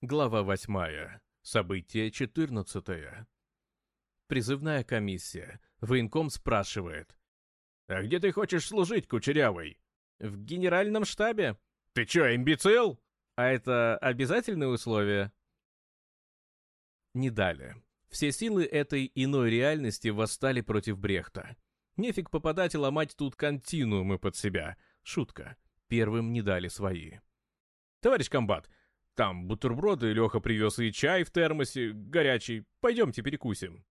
Глава 8. Событие 14. Призывная комиссия. Военком спрашивает. «А где ты хочешь служить, Кучерявый?» «В генеральном штабе». «Ты чё, имбецил?» «А это обязательные условия?» Не дали. Все силы этой иной реальности восстали против Брехта. Нефиг попадать и ломать тут континуумы под себя. Шутка. Первым не дали свои. «Товарищ комбат, там бутерброды Леха привез и чай в термосе, горячий. Пойдемте перекусим.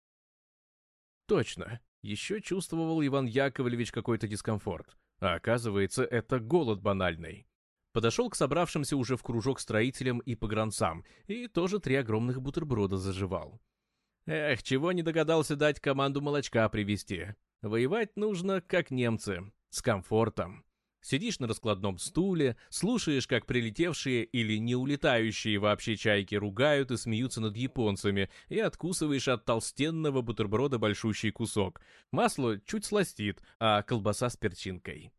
Точно. Еще чувствовал Иван Яковлевич какой-то дискомфорт. А оказывается, это голод банальный. Подошел к собравшимся уже в кружок строителям и погранцам, и тоже три огромных бутерброда заживал. Эх, чего не догадался дать команду молочка привезти. Воевать нужно, как немцы, с комфортом. Сидишь на раскладном стуле, слушаешь, как прилетевшие или не улетающие вообще чайки ругают и смеются над японцами, и откусываешь от толстенного бутерброда большущий кусок. Масло чуть сластит, а колбаса с перчинкой.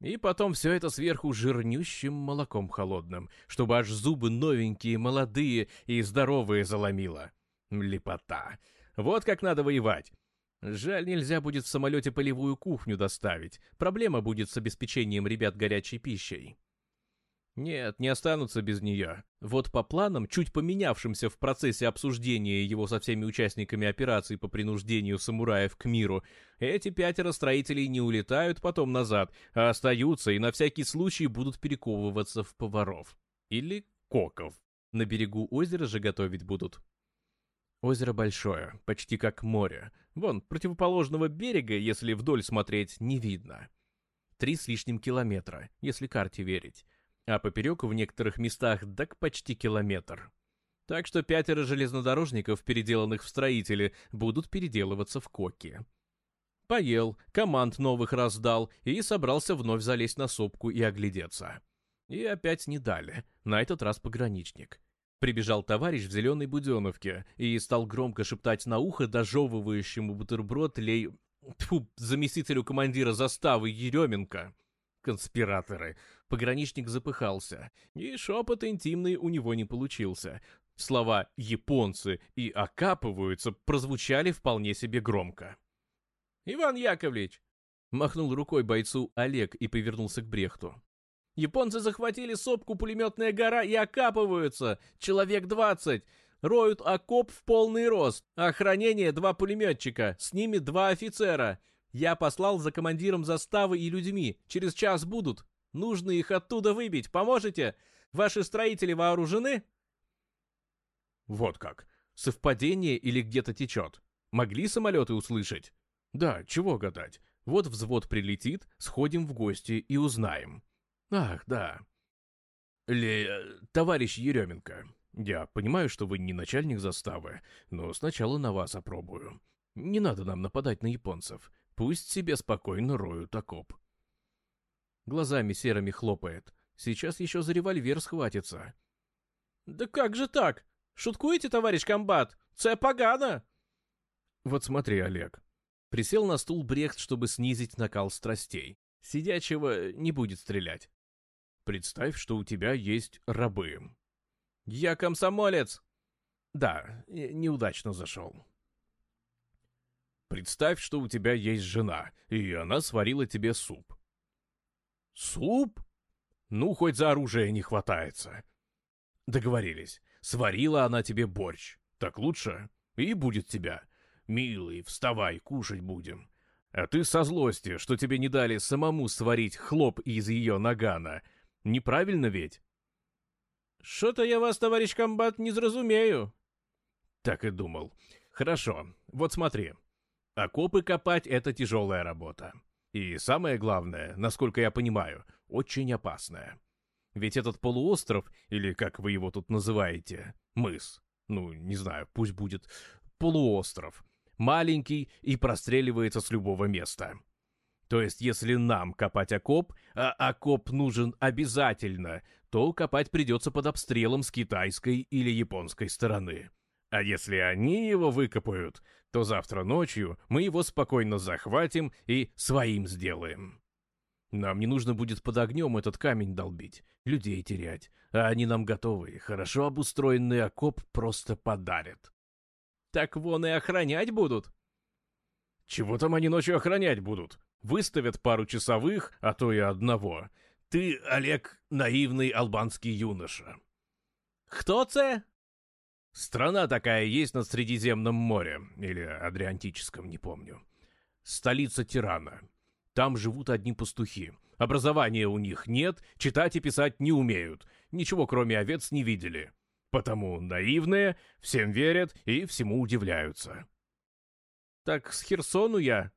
И потом все это сверху жирнющим молоком холодным, чтобы аж зубы новенькие, молодые и здоровые заломило. Лепота. Вот как надо воевать. Жаль, нельзя будет в самолете полевую кухню доставить. Проблема будет с обеспечением ребят горячей пищей. Нет, не останутся без нее. Вот по планам, чуть поменявшимся в процессе обсуждения его со всеми участниками операции по принуждению самураев к миру, эти пятеро строителей не улетают потом назад, а остаются и на всякий случай будут перековываться в поваров. Или коков. На берегу озера же готовить будут. Озеро большое, почти как море. Вон, противоположного берега, если вдоль смотреть, не видно. Три с лишним километра, если карте верить. А поперек в некоторых местах так почти километр. Так что пятеро железнодорожников, переделанных в строители, будут переделываться в коки. Поел, команд новых раздал и собрался вновь залезть на сопку и оглядеться. И опять не дали, на этот раз пограничник. Прибежал товарищ в зеленой буденовке и стал громко шептать на ухо дожевывающему бутерброд лей... Тьфу, заместителю командира заставы Еременко. Конспираторы. Пограничник запыхался, и шепот интимный у него не получился. Слова «японцы» и «окапываются» прозвучали вполне себе громко. «Иван Яковлевич!» Махнул рукой бойцу Олег и повернулся к Брехту. Японцы захватили сопку «Пулеметная гора» и окапываются. Человек 20. Роют окоп в полный рост. Охранение два пулеметчика. С ними два офицера. Я послал за командиром заставы и людьми. Через час будут. Нужно их оттуда выбить. Поможете? Ваши строители вооружены? Вот как. Совпадение или где-то течет. Могли самолеты услышать? Да, чего гадать. Вот взвод прилетит, сходим в гости и узнаем. Ах, да. Ле... Товарищ Еременко, я понимаю, что вы не начальник заставы, но сначала на вас опробую. Не надо нам нападать на японцев. Пусть себе спокойно роют окоп. Глазами серыми хлопает. Сейчас еще за револьвер схватится. Да как же так? Шуткуете, товарищ комбат? Це погано! Вот смотри, Олег. Присел на стул Брехт, чтобы снизить накал страстей. Сидячего не будет стрелять. Представь, что у тебя есть рабы. Я комсомолец. Да, неудачно зашел. Представь, что у тебя есть жена, и она сварила тебе суп. Суп? Ну, хоть за оружие не хватается. Договорились. Сварила она тебе борщ. Так лучше? И будет тебя. Милый, вставай, кушать будем. А ты со злости, что тебе не дали самому сварить хлоп из ее нагана — Неправильно ведь? Что-то я вас, товарищ комбат, не зразумею. Так и думал. Хорошо, вот смотри. Окопы копать — это тяжелая работа. И самое главное, насколько я понимаю, очень опасная. Ведь этот полуостров, или как вы его тут называете, мыс, ну, не знаю, пусть будет полуостров, маленький и простреливается с любого места. То есть, если нам копать окоп, а окоп нужен обязательно, то копать придется под обстрелом с китайской или японской стороны. А если они его выкопают, то завтра ночью мы его спокойно захватим и своим сделаем. Нам не нужно будет под огнем этот камень долбить, людей терять, а они нам готовые, хорошо обустроенный окоп просто подарят. Так вон и охранять будут. Чего там они ночью охранять будут? Выставят пару часовых, а то и одного. Ты, Олег, наивный албанский юноша. Кто це? Страна такая есть на Средиземном море, или Адриантическом, не помню. Столица Тирана. Там живут одни пастухи. Образования у них нет, читать и писать не умеют. Ничего кроме овец не видели. Потому наивные, всем верят и всему удивляются. Так с Херсону я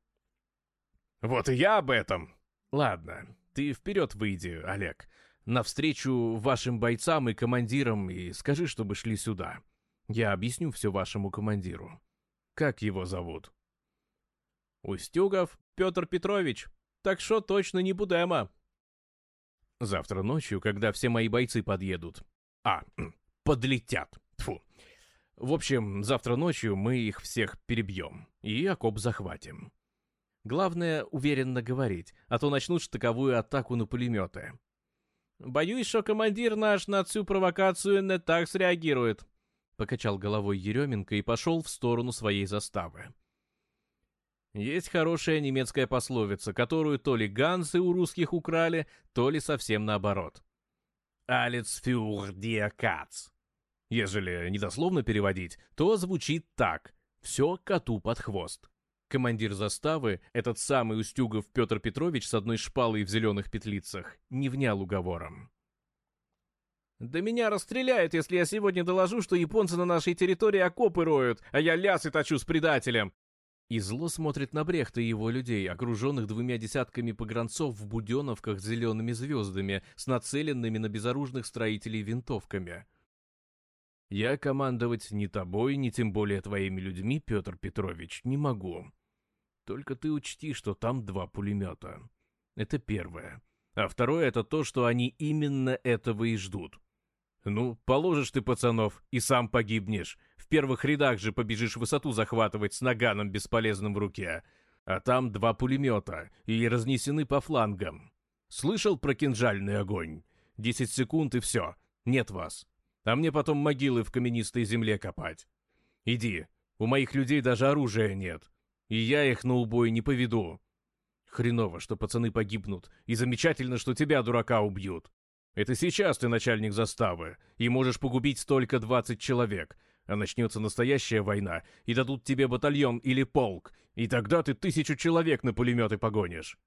«Вот и я об этом!» «Ладно, ты вперед выйди, Олег, навстречу вашим бойцам и командирам и скажи, чтобы шли сюда. Я объясню все вашему командиру. Как его зовут?» «Устюгов Петр Петрович, так что точно не будемо!» «Завтра ночью, когда все мои бойцы подъедут. А, подлетят. Тфу. В общем, завтра ночью мы их всех перебьем и окоп захватим. Главное, уверенно говорить, а то начнут штыковую атаку на пулеметы. «Боюсь, что командир наш на всю провокацию не так среагирует», — покачал головой Еременко и пошел в сторону своей заставы. Есть хорошая немецкая пословица, которую то ли ганцы у русских украли, то ли совсем наоборот. «Алец фюр диакац». Ежели недословно переводить, то звучит так «все коту под хвост». Командир заставы, этот самый Устюгов Петр Петрович с одной шпалой в зеленых петлицах, не внял уговором. «Да меня расстреляют, если я сегодня доложу, что японцы на нашей территории окопы роют, а я лясы точу с предателем!» И зло смотрит на Брехта и его людей, окруженных двумя десятками погранцов в буденовках с зелеными звездами, с нацеленными на безоружных строителей винтовками. Я командовать ни тобой, ни тем более твоими людьми, Петр Петрович, не могу. Только ты учти, что там два пулемета. Это первое. А второе — это то, что они именно этого и ждут. Ну, положишь ты пацанов, и сам погибнешь. В первых рядах же побежишь высоту захватывать с наганом бесполезным в руке. А там два пулемета, и разнесены по флангам. Слышал про кинжальный огонь? Десять секунд и все. Нет вас а мне потом могилы в каменистой земле копать. Иди, у моих людей даже оружия нет, и я их на убой не поведу. Хреново, что пацаны погибнут, и замечательно, что тебя, дурака, убьют. Это сейчас ты начальник заставы, и можешь погубить только 20 человек, а начнется настоящая война, и дадут тебе батальон или полк, и тогда ты тысячу человек на пулеметы погонишь.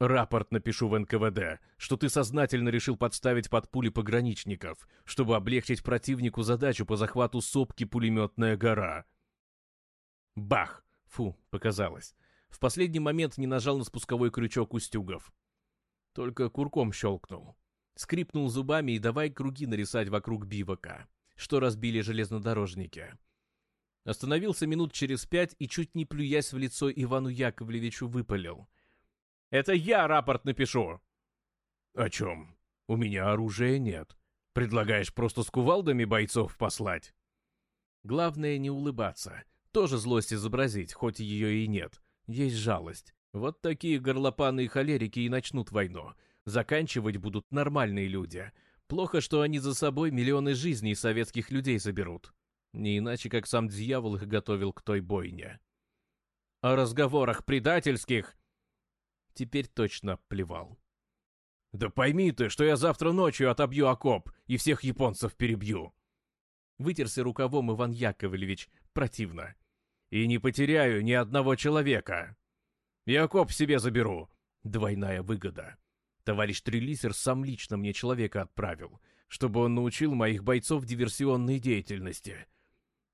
Рапорт напишу в НКВД, что ты сознательно решил подставить под пули пограничников, чтобы облегчить противнику задачу по захвату сопки «Пулеметная гора». Бах! Фу, показалось. В последний момент не нажал на спусковой крючок Устюгов. Только курком щелкнул. Скрипнул зубами и давай круги нарисать вокруг бивака, что разбили железнодорожники. Остановился минут через пять и, чуть не плюясь в лицо Ивану Яковлевичу, выпалил — это я рапорт напишу. О чем? У меня оружия нет. Предлагаешь просто с кувалдами бойцов послать? Главное не улыбаться. Тоже злость изобразить, хоть ее и нет. Есть жалость. Вот такие горлопанные и холерики и начнут войну. Заканчивать будут нормальные люди. Плохо, что они за собой миллионы жизней советских людей заберут. Не иначе, как сам дьявол их готовил к той бойне. О разговорах предательских теперь точно плевал. «Да пойми ты, что я завтра ночью отобью окоп и всех японцев перебью!» Вытерся рукавом Иван Яковлевич противно. «И не потеряю ни одного человека! Я окоп себе заберу! Двойная выгода!» Товарищ Трелисер сам лично мне человека отправил, чтобы он научил моих бойцов диверсионной деятельности.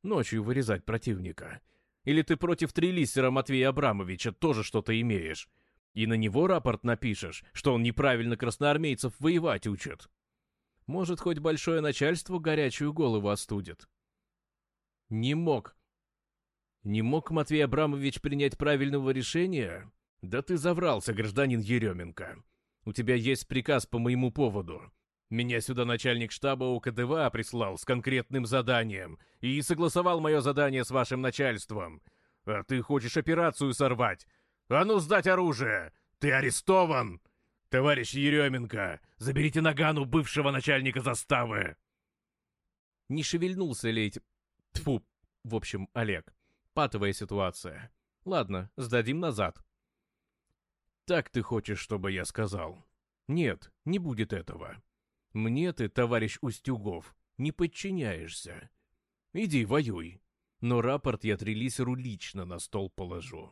Ночью вырезать противника. Или ты против Трелисера Матвея Абрамовича тоже что-то имеешь? И на него рапорт напишешь, что он неправильно красноармейцев воевать учит. Может, хоть большое начальство горячую голову остудит. Не мог. Не мог Матвей Абрамович принять правильного решения? Да ты заврался, гражданин Еременко. У тебя есть приказ по моему поводу. Меня сюда начальник штаба УКДВА прислал с конкретным заданием и согласовал мое задание с вашим начальством. А ты хочешь операцию сорвать, «А ну, сдать оружие! Ты арестован! Товарищ Еременко, заберите наган у бывшего начальника заставы!» Не шевельнулся лейть... Тьфу, в общем, Олег. Патовая ситуация. Ладно, сдадим назад. «Так ты хочешь, чтобы я сказал?» «Нет, не будет этого. Мне ты, товарищ Устюгов, не подчиняешься. Иди, воюй. Но рапорт я Трелисеру лично на стол положу».